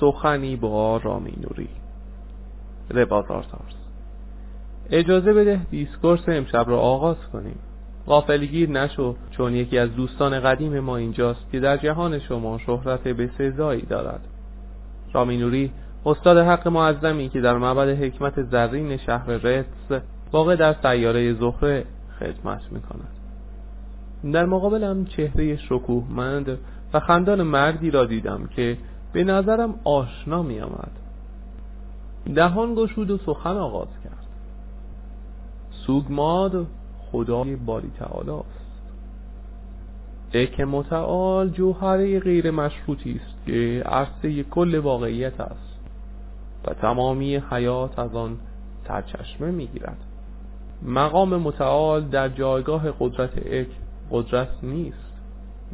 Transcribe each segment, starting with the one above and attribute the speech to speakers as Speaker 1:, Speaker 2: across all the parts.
Speaker 1: سخنی با رامی نوری ربازارتارس اجازه بده discourse امشب را آغاز کنیم. غافلگیر نشو چون یکی از دوستان قدیم ما اینجاست که در جهان شما شهرت به سزایی دارد. رامی نوری استاد حق معظمی که در معبد حکمت زرین شهر رتز واقع در سیاره زهره خدمت می کند. در مقابلم چهره شکوهمند و خندان مردی را دیدم که به نظرم آشنا می آمد دهان گشود و سخن آغاز کرد. سوگماد خدای باری تعالی است. اک متعال جوهره غیر مشروطی است که عرصه کل واقعیت است و تمامی حیات از آن سرچشمه می‌گیرد. مقام متعال در جایگاه قدرت اک قدرت نیست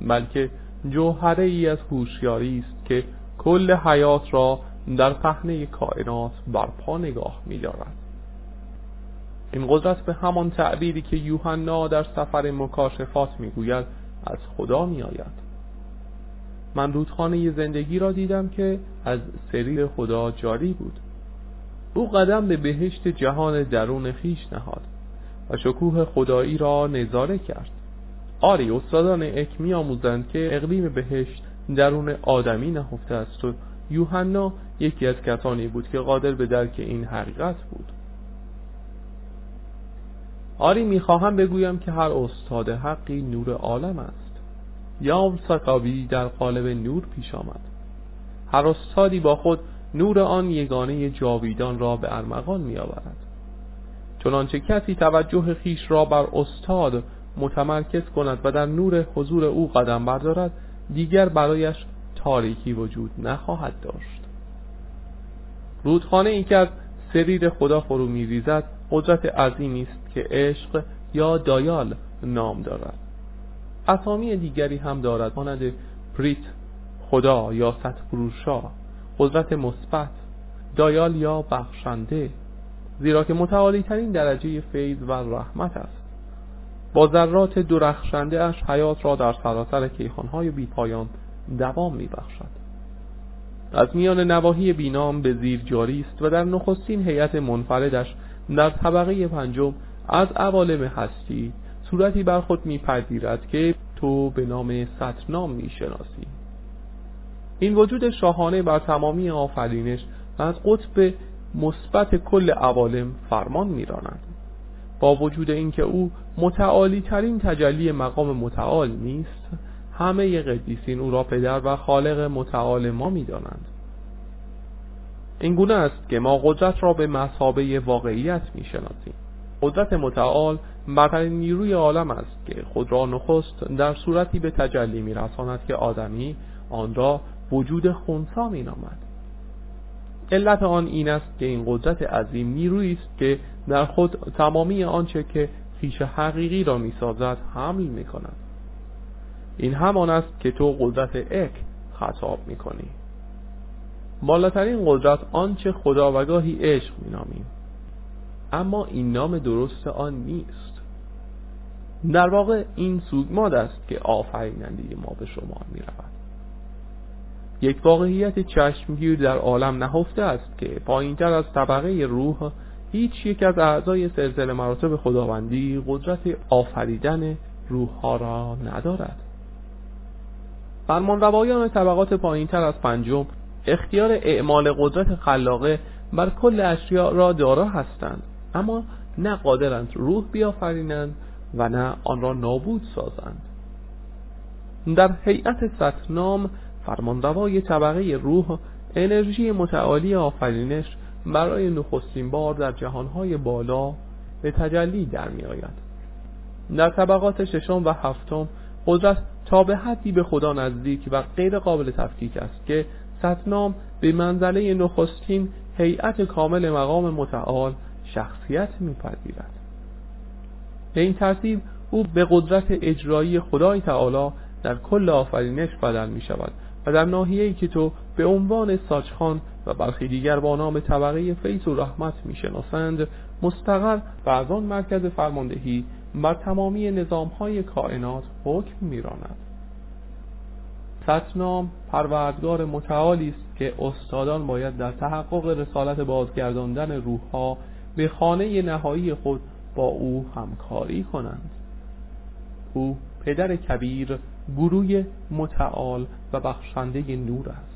Speaker 1: بلکه جوهره ای از هوشیاری است که کل حیات را در پهنه کائنات برپا نگاه می‌دارد. این قدرت به همان تعبیری که یوحنا در سفر مکاشفات می‌گوید از خدا میآید. من رودخانه زندگی را دیدم که از سریر خدا جاری بود. او قدم به بهشت جهان درون خیش نهاد و شکوه خدایی را نظاره کرد. آری استادان اک می آموزند که اقلیم بهشت درون آدمی نهفته است و یوحنا یکی از کسانی بود که قادر به درک این حقیقت بود. آری می‌خواهم بگویم که هر استاد حقی نور عالم است. یا سکاوی در قالب نور پیش آمد. هر استادی با خود نور آن یگانه جاویدان را به ارمغان می آورد چنانچه کسی توجه خیش را بر استاد متمرکز کند و در نور حضور او قدم بردارد دیگر برایش تاریکی وجود نخواهد داشت. رودخانه ای که از سریر خدا فرو میریزد قدرت عظیمی است که عشق یا دایال نام دارد. اسامی دیگری هم دارد مانند پریت خدا یا ستپروشا قدرت مثبت دایال یا بخشنده زیرا که متعالی ترین درجه فیض و رحمت است. با ذرات درخشنده اش حیات را در سراسر کیخانهای بیپایان دوام میبخشد. از میان نواحی بینام به زیر جاری است و در نخستین هیئت منفردش در طبقه پنجم از عوالم هستی صورتی بر خود میپذیرد که تو به نام ستنام می‌شناسی. این وجود شاهانه بر تمامی آفرینش از قطب مثبت کل عوالم فرمان میراند. با وجود اینکه او متعالی ترین تجلی مقام متعال نیست همه قدیسین او را پدر و خالق متعال ما می‌دانند. این گونه است که ما قدرت را به مسابه واقعیت می‌شناسیم. قدرت متعال برترین نیروی عالم است که خود را نخست در صورتی به تجلی میرساند که آدمی آن را وجود خونسا مینامد. علت آن این است که این قدرت عظیم نیرویی است که در خود تمامی آنچه که خیش حقیقی را می‌سازد حمل می‌کند. این همان است که تو قدرت اک خطاب می‌کنی. بالاترین قدرت آنچه خدا و گاهی عشق مینامیم اما این نام درست آن نیست. در واقع این سوگماد است که آفریننده ما به شما می رود یک واقعیت چشمگیر در عالم نهفته است که پایینتر از طبقه روح هیچ یک از اعضای سلسله مراتب خداوندی قدرت آفریدن روح ها را ندارد. فرمان روایان طبقات پایینتر از پنجم اختیار اعمال قدرت خلاقه بر کل اشیاء را دارا هستند اما نه قادرند روح بیافرینند و نه آن را نابود سازند. در هیئت ستنام فرمانروای طبقه روح انرژی متعالی آفرینش برای نخستین بار در جهانهای بالا به تجلی در می آید در طبقات ششم و هفتم قدرت تا به حدی به خدا نزدیک و غیر قابل تفکیک است که ستنام به منزله نخستین هیئت کامل مقام متعال شخصیت میپذیرد. به این ترتیب او به قدرت اجرایی خدای تعالی در کل آفرینش بدل می شود و در ناحیه‌ای که تو به عنوان ساچخان و برخی دیگر با نام طبقه فیض و رحمت می‌شناسند مستقر و از آن مرکز فرماندهی بر تمامی نظامهای کائنات حکم میراند. ستنام پروردگار متعالی است که استادان باید در تحقق رسالت بازگرداندن روحها به خانه نهایی خود با او همکاری کنند. او پدر کبیر گروه متعال و بخشنده نور است.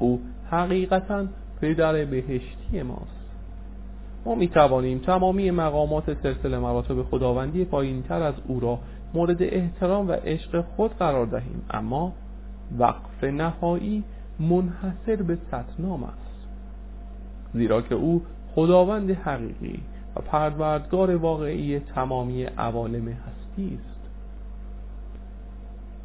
Speaker 1: او حقیقتا پدر بهشتی ماست. ما می توانیم تمامی مقامات سلسله مراتب خداوندی پایین تر از او را مورد احترام و عشق خود قرار دهیم اما وقف نهایی منحصر به ستنام است. زیرا که او خداوند حقیقی و پروردگار واقعی تمامی عوالم هستی است.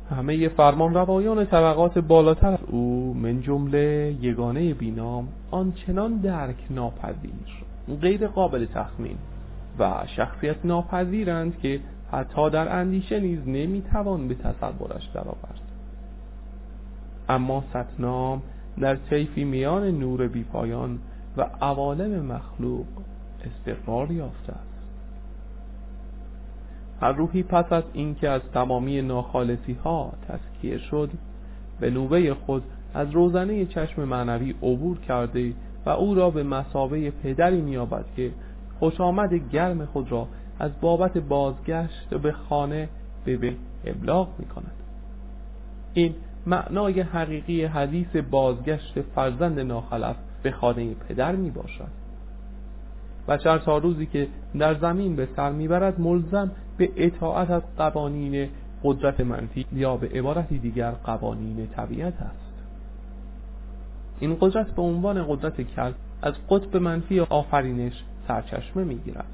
Speaker 1: همه فرمان روایان طبقات بالاتر. او من جمله یگانه بینام آنچنان درک ناپذیر غیر قابل تخمین و شخصیت ناپذیرند که حتی در اندیشه نیز نمی‌توان به تصورش درآورد. اما ستنام در طیفی میان نور بیپایان و عوالم مخلوق استقرار یافته است. هر روحی پس از اینکه از تمامی ناخالصی ها تسکیه شد به نوبه خود از روزنه چشم معنوی عبور کرده و او را به مسابه پدری میابد که خوش آمد گرم خود را از بابت بازگشت به خانه به به ابلاغ می کند این معنای حقیقی حدیث بازگشت فرزند ناخلف به خانه پدر می باشد بشر تا روزی که در زمین به سر می‌برد ملزم به اطاعت از قوانین قدرت منفی یا به عبارتی دیگر قوانین طبیعت است. این قدرت به عنوان قدرت کل از قطب منفی آفرینش سرچشمه می‌گیرد.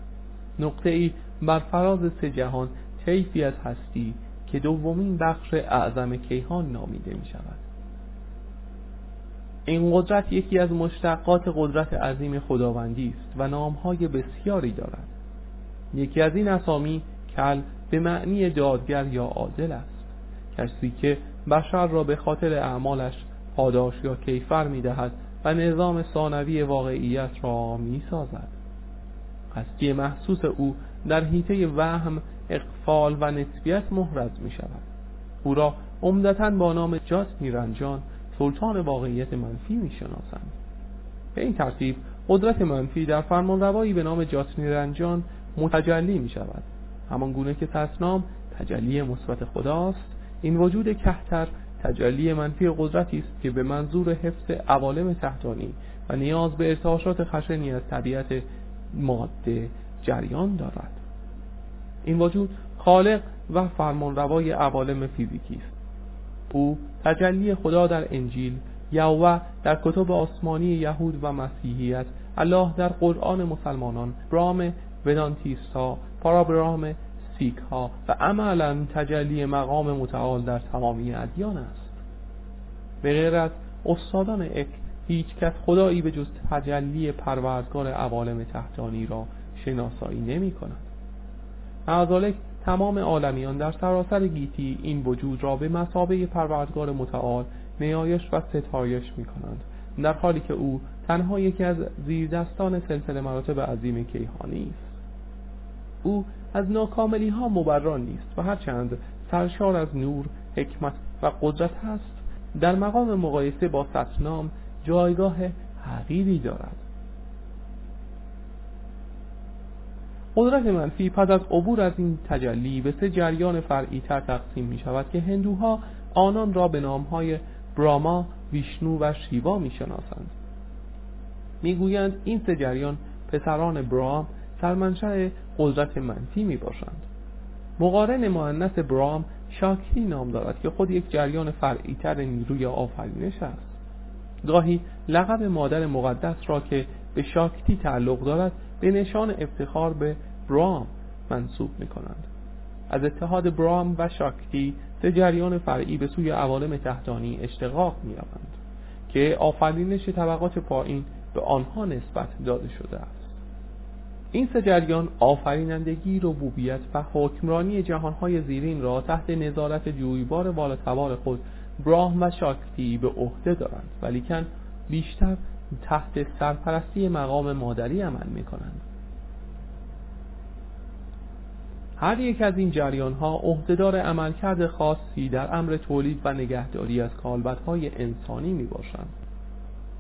Speaker 1: نقطه ای بر فراز سه جهان طیفی از هستی که دومین بخش اعظم کیهان نامیده می شود این قدرت یکی از مشتقات قدرت عظیم خداوندی است و نامهای بسیاری دارد. یکی از این اسامی کل به معنی دادگر یا عادل است. کسی که بشر را به خاطر اعمالش پاداش یا کیفر می دهد و نظام ثانوی واقعیت را می سازد هستی محسوس او در حیطه وهم اقفال و نسبیت محرز می شود او را عمدتا با نام جات میرنجان سلطان واقعیت منفی می شناسند به این ترتیب قدرت منفی در فرمان روایی به نام جات میرنجان متجلی می شود همان گونه که تسنام تجلی مثبت خداست این وجود کهتر تجلی منفی قدرتی است که به منظور حفظ عوالم تحتانی و نیاز به ارتعاشات خشنی از طبیعت ماده جریان دارد. این وجود خالق و فرمانروای عوالم فیزیکی است. او تجلی خدا در انجیل یهوه در کتب آسمانی یهود و مسیحیت الله در قرآن مسلمانان برام ودانتیستا پارابرام سیک ها و عملا تجلی مقام متعال در تمامی ادیان است. به غیر از استادان اک هیچ کس خدایی به جز تجلی پروردگار عوالم تحتانی را شناسایی نمی کند. تمام عالمیان در سراسر گیتی این وجود را به مسابه پروردگار متعال نیایش و ستایش می کنند در حالی که او تنها یکی از زیردستان سلسله مراتب عظیم کیهانی است. او از ناکاملی ها مبران نیست و هرچند سرشار از نور، حکمت و قدرت هست در مقام مقایسه با ستنام جایگاه حقیری دارد. قدرت منفی پس از عبور از این تجلی به سه جریان فرعی تر تقسیم می شود که هندوها آنان را به نامهای براما، ویشنو و شیوا می شناسند. می‌گویند این سه جریان پسران برام سرمنشأ قدرت منفی می باشند. مقارن مؤنث برام شاکتی نام دارد که خود یک جریان فرعیتر نیروی آفرینش است. گاهی لقب مادر مقدس را که به شاکتی تعلق دارد به نشان افتخار به برام منصوب می کنند از اتحاد برام و شاکتی سه جریان فرعی به سوی عوالم تحتانی اشتقاق می که آفرینش طبقات پایین به آنها نسبت داده شده است. این سه جریان آفرینندگی ربوبیت و حکمرانی جهانهای زیرین را تحت نظارت جویبار بالاتوار خود براهم و شاکتی به عهده دارند. ولیکن بیشتر تحت سرپرستی مقام مادری عمل می کنند هر یک از این جریان ها عهدهدار عملکرد خاصی در امر تولید و نگهداری از کالبدهای انسانی می باشند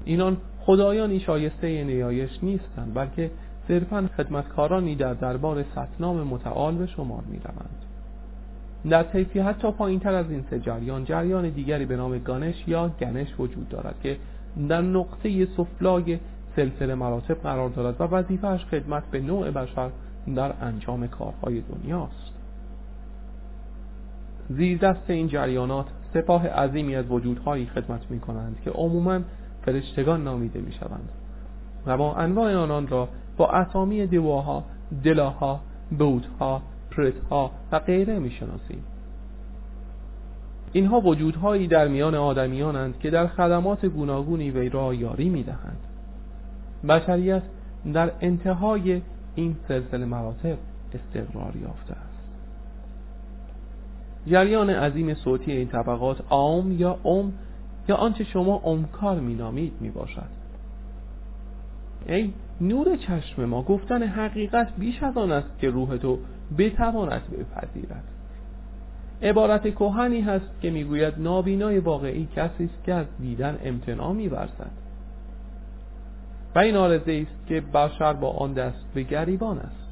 Speaker 1: اینان خدایانی شایسته نیایش نیستند بلکه صرفا خدمتکارانی در دربار ستنام متعال به شمار می روند. در طیفی حتی پایین تر از این سه جریان جریان دیگری به نام گانش یا گنش وجود دارد که در نقطه سفلای سلسله مراتب قرار دارد و وظیفهش خدمت به نوع بشر در انجام کارهای دنیاست. زیر دست این جریانات سپاه عظیمی از وجودهایی خدمت می کنند که عموما فرشتگان نامیده می شوند و با انواع آنان را با اسامی دیواها، دلاها، بودها، پرتها و غیره می شناسیم اینها وجودهایی در میان آدمیانند که در خدمات گوناگونی وی را یاری می دهند بشریت در انتهای این سلسله مراتب استقرار یافته است. جریان عظیم صوتی این طبقات آم یا ام یا آنچه شما امکار مینامید می باشد ای نور چشم ما گفتن حقیقت بیش از آن است که روح تو بتواند بپذیرد. عبارت کوهنی هست که می‌گوید نابینای واقعی کسی است که از دیدن امتناع میورزد. و این آرزه است که بشر با آن دست به گریبان است.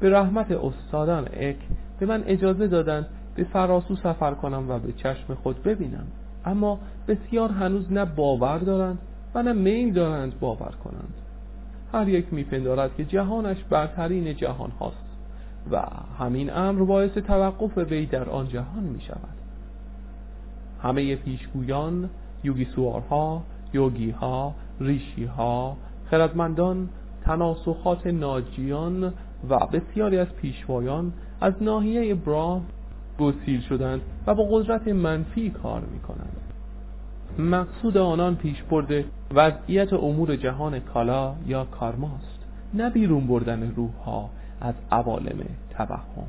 Speaker 1: به رحمت استادان اک به من اجازه دادند به فراسو سفر کنم و به چشم خود ببینم. اما بسیار هنوز نه باور دارند و نه میل دارند باور کنند. هر یک میپندارد که جهانش برترین جهان هاست و همین امر باعث توقف وی در آن جهان می شود. همه پیشگویان یوگیسوارها یوگیها ریشیها خردمندان تناسخات ناجیان و بسیاری از پیشوایان از ناحیه برا گسیل شدند و با قدرت منفی کار می کنند. مقصود آنان پیش برده وضعیت امور جهان کالا یا کارماست نه بیرون بردن روح ها از عوالم توهم.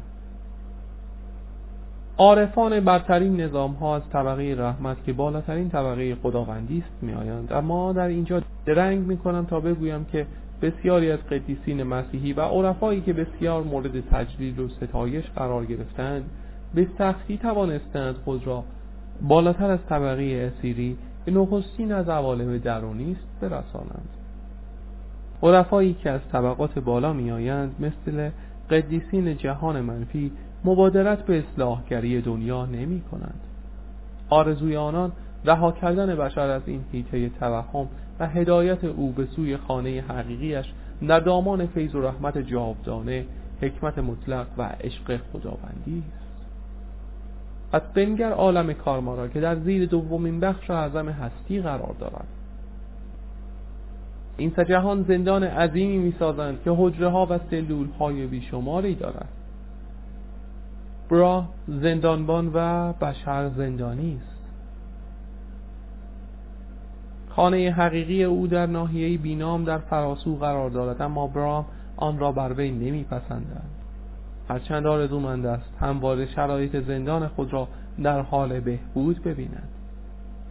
Speaker 1: عارفان برترین نظام ها از طبقه رحمت که بالاترین طبقه خداوندی است می آیند اما در اینجا درنگ می کنم تا بگویم که بسیاری از قدیسین مسیحی و عرفایی که بسیار مورد تجلیل و ستایش قرار گرفتند به سختی توانستند خود را بالاتر از طبقه اسیری که نخستین از عوالم درونی است برسانند. عرفایی که از طبقات بالا میآیند مثل قدیسین جهان منفی مبادرت به اصلاحگری دنیا نمی کنند آرزوی آنان رها کردن بشر از این حیطه توهم و هدایت او به سوی خانه حقیقیش در دامان فیض و رحمت جاودانه حکمت مطلق و عشق خداوندی است. از بنگر عالم کارما که در زیر دومین بخش اعظم هستی قرار دارد. این سه جهان زندان عظیمی می‌سازند که حجره ها و سلول های بیشماری دارد برا زندانبان و بشر زندانی است. خانه حقیقی او در ناحیه بینام در فراسو قرار دارد اما برام آن را بر وی نمیپسندند. هرچند آرزومند است همواره شرایط زندان خود را در حال بهبود ببیند.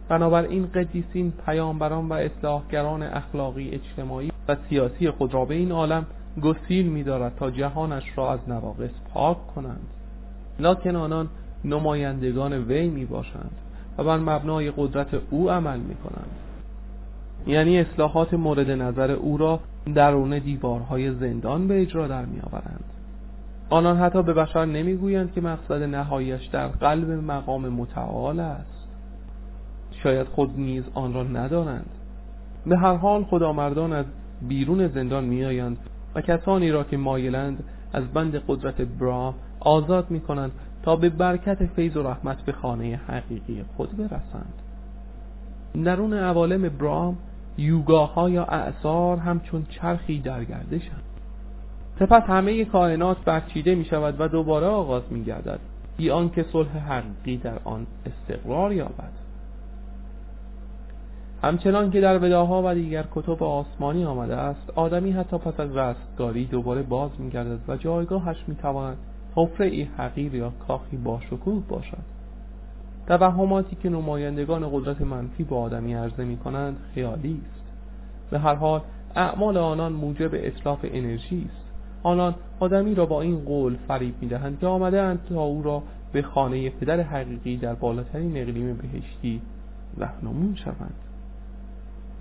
Speaker 1: بنابراین قدیسین پیامبران و اصلاحگران اخلاقی اجتماعی و سیاسی خود را به این عالم گسیل می‌دارد تا جهانش را از نواقص پاک کنند. لکن آنان نمایندگان وی می باشند و بر مبنای قدرت او عمل می کنند یعنی اصلاحات مورد نظر او را درون دیوارهای زندان به اجرا در می آورند آنان حتی به بشر نمی‌گویند که مقصد نهاییش در قلب مقام متعال است. شاید خود نیز آن را ندانند. به هر حال خدامردان از بیرون زندان میآیند و کسانی را که مایلند از بند قدرت برا آزاد می کنند تا به برکت فیض و رحمت به خانه حقیقی خود برسند. درون عوالم برام یوگاها یا اعثار همچون چرخی در گردشند. سپس همه کائنات برچیده می شود و دوباره آغاز می گردد بی آنکه صلح حقیقی در آن استقرار یابد. همچنان که در وداها و دیگر کتب آسمانی آمده است آدمی حتی پس از رستگاری دوباره باز می گردد و جایگاهش می تواند حفره ای حقیر یا کاخی با شکوه باشد. توهماتی که نمایندگان قدرت منفی با آدمی عرضه می کنند خیالی است. به هر حال اعمال آنان موجب اطلاف انرژی است. آنان آدمی را با این قول فریب می‌دهند که آمده تا او را به خانه پدر حقیقی در بالاترین اقلیم بهشتی رهنمون شوند.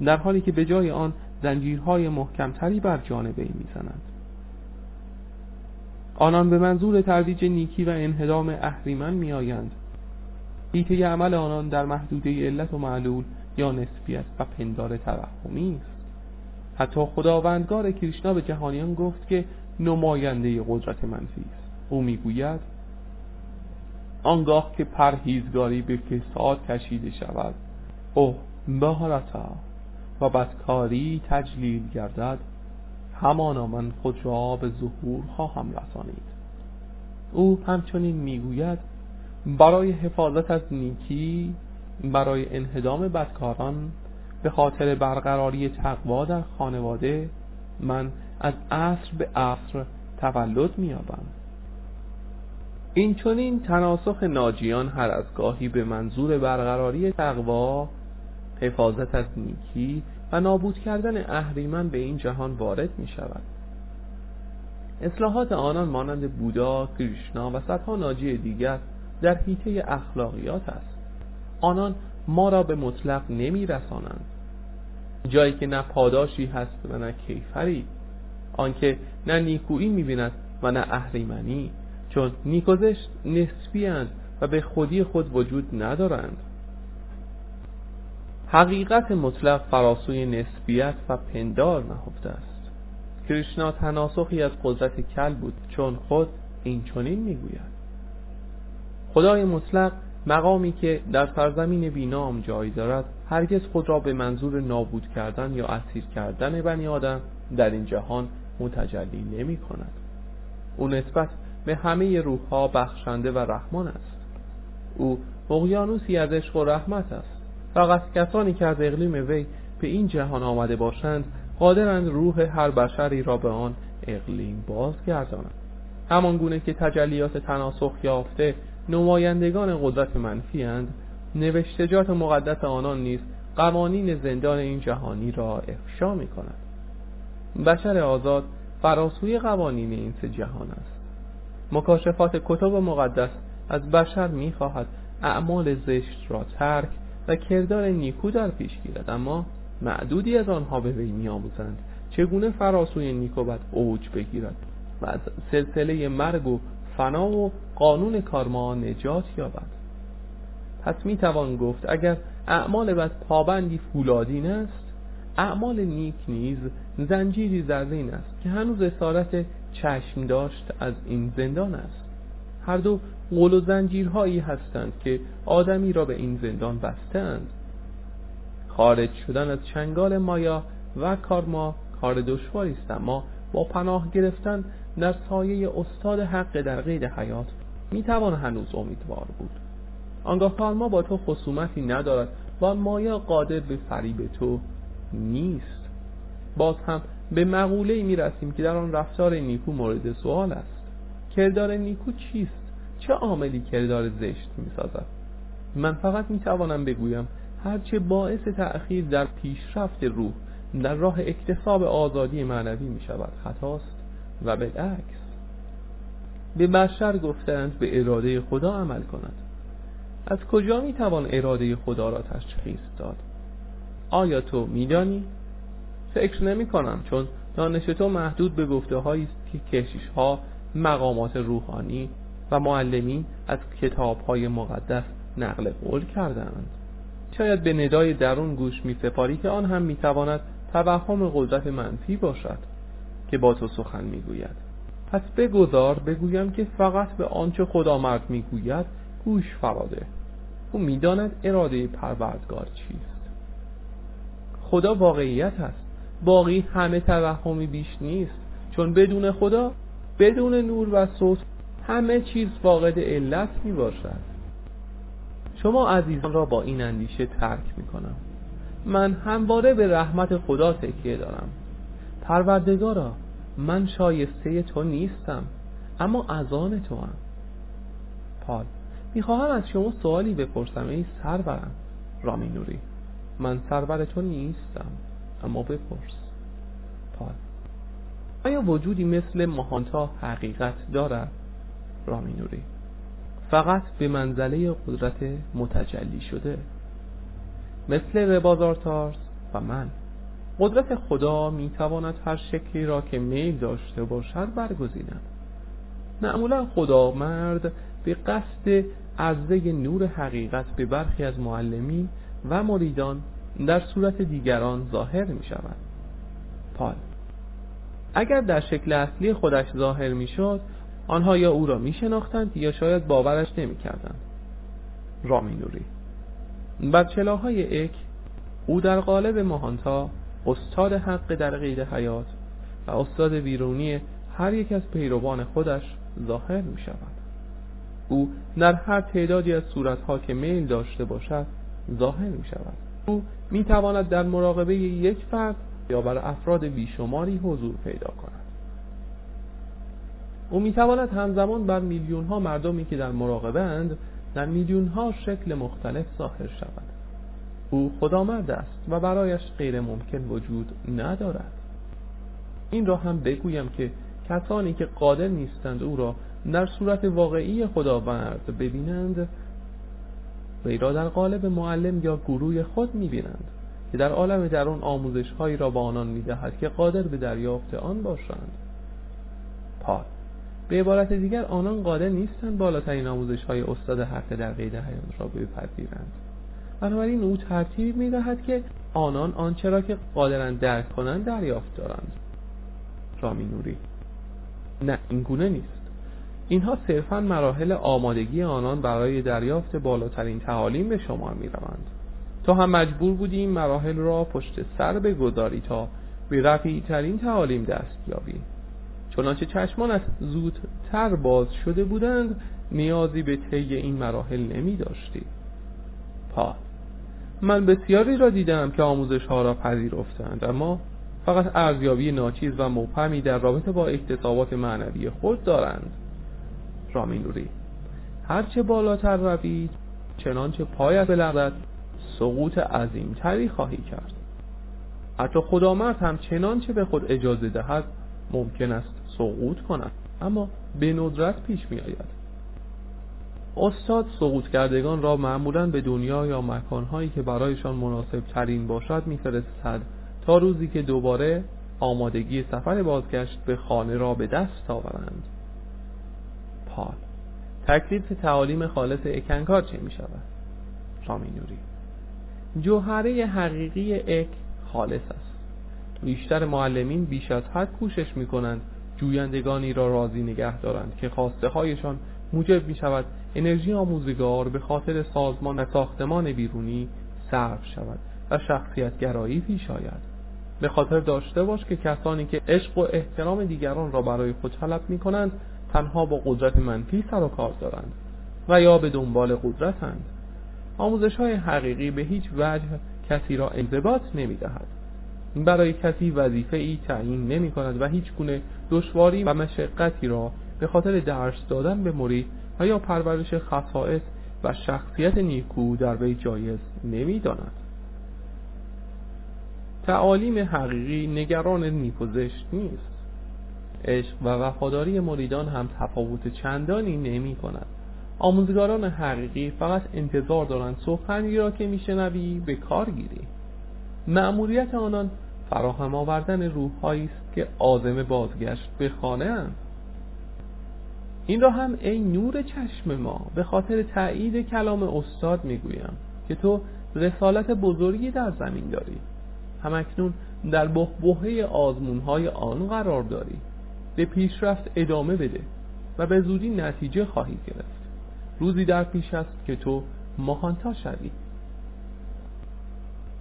Speaker 1: در حالی که به جای آن زنجیرهای محکمتری بر جانبه می‌زنند آنان به منظور ترویج نیکی و انهدام اهریمن میآیند. هیته عمل آنان در محدوده علت و معلول یا نسبیت و پندار توهمی است. حتی خداوندگار کریشنا به جهانیان گفت که نماینده قدرت منفی است. او می‌گوید آنگاه که پرهیزگاری به فساد کشیده شود اوه بهارتا و بدکاری تجلیل گردد. همانا من خود را به ظهور خواهم رسانید. او همچنین می‌گوید برای حفاظت از نیکی برای انهدام بدکاران به خاطر برقراری تقوا در خانواده من از عصر به عصر تولد میابم این چونین تناسخ ناجیان هر از گاهی به منظور برقراری تقوا حفاظت از نیکی و نابود کردن اهریمن به این جهان وارد می شود اصلاحات آنان مانند بودا، کریشنا و صدها ناجی دیگر در حیطه اخلاقیات است. آنان ما را به مطلق نمی رسانند جایی که نه پاداشی هست و نه کیفری آنکه نه نیکویی می‌بیند و نه اهریمنی چون نیکوزشت نسبی و به خودی خود وجود ندارند. حقیقت مطلق فراسوی نسبیت و پندار نهفته است. کریشنا تناسخی از قدرت کل بود چون خود این چنین می‌گوید. خدای مطلق مقامی که در سرزمین بینام جای دارد هرگز خود را به منظور نابود کردن یا اسیر کردن بنی آدم در این جهان متجلی نمی کند او نسبت به همه روحها بخشنده و رحمان است. او اقیانوسی از عشق و رحمت است. فقط کسانی که از اقلیم وی به این جهان آمده باشند قادرند روح هر بشری را به آن اقلیم بازگردانند. همان گونه که تجلیات تناسخ یافته نمایندگان قدرت منفی اند نوشتجات مقدس آنان نیز قوانین زندان این جهانی را افشا می کند بشر آزاد فراسوی قوانین این سه جهان است. مکاشفات کتب مقدس از بشر می‌خواهد اعمال زشت را ترک و کردار نیکو در پیش گیرد. اما معدودی از آنها به وی میآموزند. چگونه فراسوی نیکو بد اوج بگیرد و از سلسله مرگ و فنا و قانون کارما نجات یابد؟ پس می‌توان گفت اگر اعمال بد پابندی فولادین است اعمال نیک نیز زنجیری زرین است که هنوز اسارت چشم داشت از این زندان است. هر دو قول و زنجیرهایی هستند که آدمی را به این زندان بستند. خارج شدن از چنگال مایا و کارما کار دشواری است اما با پناه گرفتن در سایه استاد حق در قید حیات می‌توان هنوز امیدوار بود. آنگاه کارما با تو خصومتی ندارد و مایا قادر به فریب تو نیست. باز هم به مقوله می رسیم که در آن رفتار نیکو مورد سوال است. کردار نیکو چیست؟ چه عاملی کردار زشت می سازد؟ من فقط می توانم بگویم هرچه باعث تأخیر در پیشرفت روح در راه اکتساب آزادی معنوی می شود خطاست و بالعکس. به بشر گفتند به اراده خدا عمل کند. از کجا می توان اراده خدا را تشخیص داد؟ آیا تو میدانی فکر نمی کنم چون دانش تو محدود به گفته است که کشیش ها مقامات روحانی و معلمین از کتاب های مقدس نقل قول کردند. شاید به ندای درون گوش می سپاری که آن هم می تواند توهم قدرت منفی باشد که با تو سخن می گوید پس بگذار بگویم که فقط به آنچه خدا مرد می گوید گوش فراده او می‌داند اراده پروردگار چیست. خدا واقعیت است. باقی همه توهمی بیش نیست. چون بدون خدا بدون نور و صوت همه چیز فاقد علت می باشد شما عزیزان را با این اندیشه ترک می کنم من همواره به رحمت خدا تکیه دارم. پروردگارا من شایسته تو نیستم اما از آن تو هم پال می‌خواهم از شما سوالی بپرسم ای سرورم. رامی نوری من سرور تو نیستم اما بپرس. پال آیا وجودی مثل ماهانتا حقیقت دارد؟ رامی نوری فقط به منزله قدرت متجلی شده. مثل ربازارتارس و من. قدرت خدا می تواند هر شکلی را که میل داشته باشد برگزیند. معمولا خدا مرد به قصد عرضه نور حقیقت به برخی از معلمین و مریدان در صورت دیگران ظاهر می شود پال. اگر در شکل اصلی خودش ظاهر می شد آنها یا او را می شناختند یا شاید باورش نمی کردند رامینوری های اک او در قالب ماهانتا استاد حق در قید حیات و استاد بیرونی هر یک از پیروان خودش ظاهر می شود او در هر تعدادی از صورتها که میل داشته باشد ظاهر می شود او می تواند در مراقبه یک فرد یا بر افراد بیشماری حضور پیدا کند. او می تواند همزمان بر میلیون ها مردمی که در مراقبه اند در میلیون ها شکل مختلف ظاهر شود. او خدامرد است و برایش غیر ممکن وجود ندارد. این را هم بگویم که کسانی که قادر نیستند او را در صورت واقعی خداوند ببینند وی را در قالب معلم یا گروه خود می‌بینند که در عالم درون آموزش هایی را به آنان می‌دهد که قادر به دریافت آن باشند. پاد به عبارت دیگر آنان قادر نیستند بالاترین آموزش های استاد حق در قید حیات را بپذیرند. بنابراین او ترتیب می دهد که آنان آنچه را که قادرند درک کنند دریافت دارند. رامی نوری. نه این گونه نیست. اینها صرفا مراحل آمادگی آنان برای دریافت بالاترین تعالیم به شمار می روند تا هم مجبور بودیم مراحل را پشت سر بگذاری تا به رفیع ترین تعالیم دست یابیم چنانچه چشمانت زودتر باز شده بودند نیازی به طی این مراحل نمی داشتی پا من بسیاری را دیدم که آموزش ها را پذیرفتند اما فقط ارزیابی ناچیز و مبهمی در رابطه با اکتسابات معنوی خود دارند. رامینوری هرچه بالاتر روید چنانچه پایت بلغزد سقوط عظیمتری خواهی کرد. حتی خدامت هم چنانچه به خود اجازه دهد ممکن است سقوط کند اما به ندرت پیش می آید. استاد سقوط کردگان را معمولا به دنیا یا مکانهایی که برایشان مناسب ترین باشد میفرستد تا روزی که دوباره آمادگی سفر بازگشت به خانه را به دست آورند. پال. تکلیف تعالیم خالص اکنکار چه می شود؟ رامینوری جوهره حقیقی اک خالص است. بیشتر معلمین بیش از حد کوشش می کنند جویندگانی را راضی نگه دارند که خواسته هایشان موجب می شود انرژی آموزگار به خاطر سازمان و ساختمان بیرونی صرف شود و شخصیت گرایی پیش آید. به خاطر داشته باش که کسانی که عشق و احترام دیگران را برای خود طلب می کنند تنها با قدرت منفی سر و کار دارند و یا به دنبال قدرتند آموزش های حقیقی به هیچ وجه کسی را انضباط نمی دهد برای کسی وظیفه ای تعیین نمی کند و هیچ گونه دشواری و مشقتی را به خاطر درس دادن به مرید و یا پرورش خصائص و شخصیت نیکو در وی جایز نمی‌داند. تعالیم حقیقی نگران نیکوزشت نیست. عشق و وفاداری مریدان هم تفاوت چندانی نمی کند آموزگاران حقیقی فقط انتظار دارند سخنی را که میشنوی به کار گیری. مأموریت آنان فراهم آوردن روحهایی است که آزم بازگشت به خانه اند. این را هم ای نور چشم ما به خاطر تایید کلام استاد می‌گویم که تو رسالت بزرگی در زمین داری. همکنون در بحبوحه آزمون های آن قرار داری. به پیشرفت ادامه بده و به زودی نتیجه خواهی گرفت. روزی در پیش است که تو ماهانتا شوی.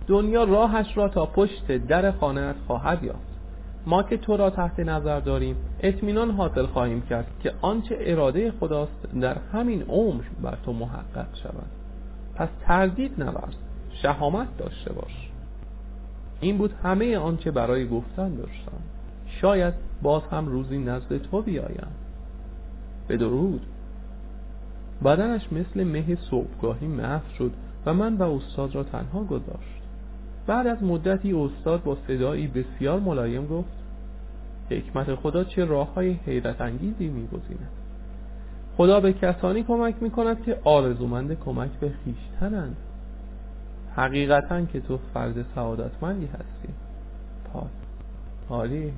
Speaker 1: دنیا راهش را تا پشت در خانهت خواهد یافت. ما که تو را تحت نظر داریم اطمینان حاصل خواهیم کرد که آنچه اراده خداست در همین عمر بر تو محقق شود. پس تردید نورز شهامت داشته باش. این بود همه آنچه برای گفتن داشتم. شاید باز هم روزی نزد تو بیایم. به درود. بدنش مثل مه صبحگاهی محو شد و من و استاد را تنها گذاشت. بعد از مدتی استاد با صدایی بسیار ملایم گفت حکمت خدا چه راه های حیرت انگیزی میگزیند. خدا به کسانی کمک می کند که آرزومند کمک به خیشتنند حقیقتا که تو فرد سعادتمندی هستی. پاس عالی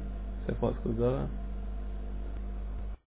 Speaker 1: سپاس گذارم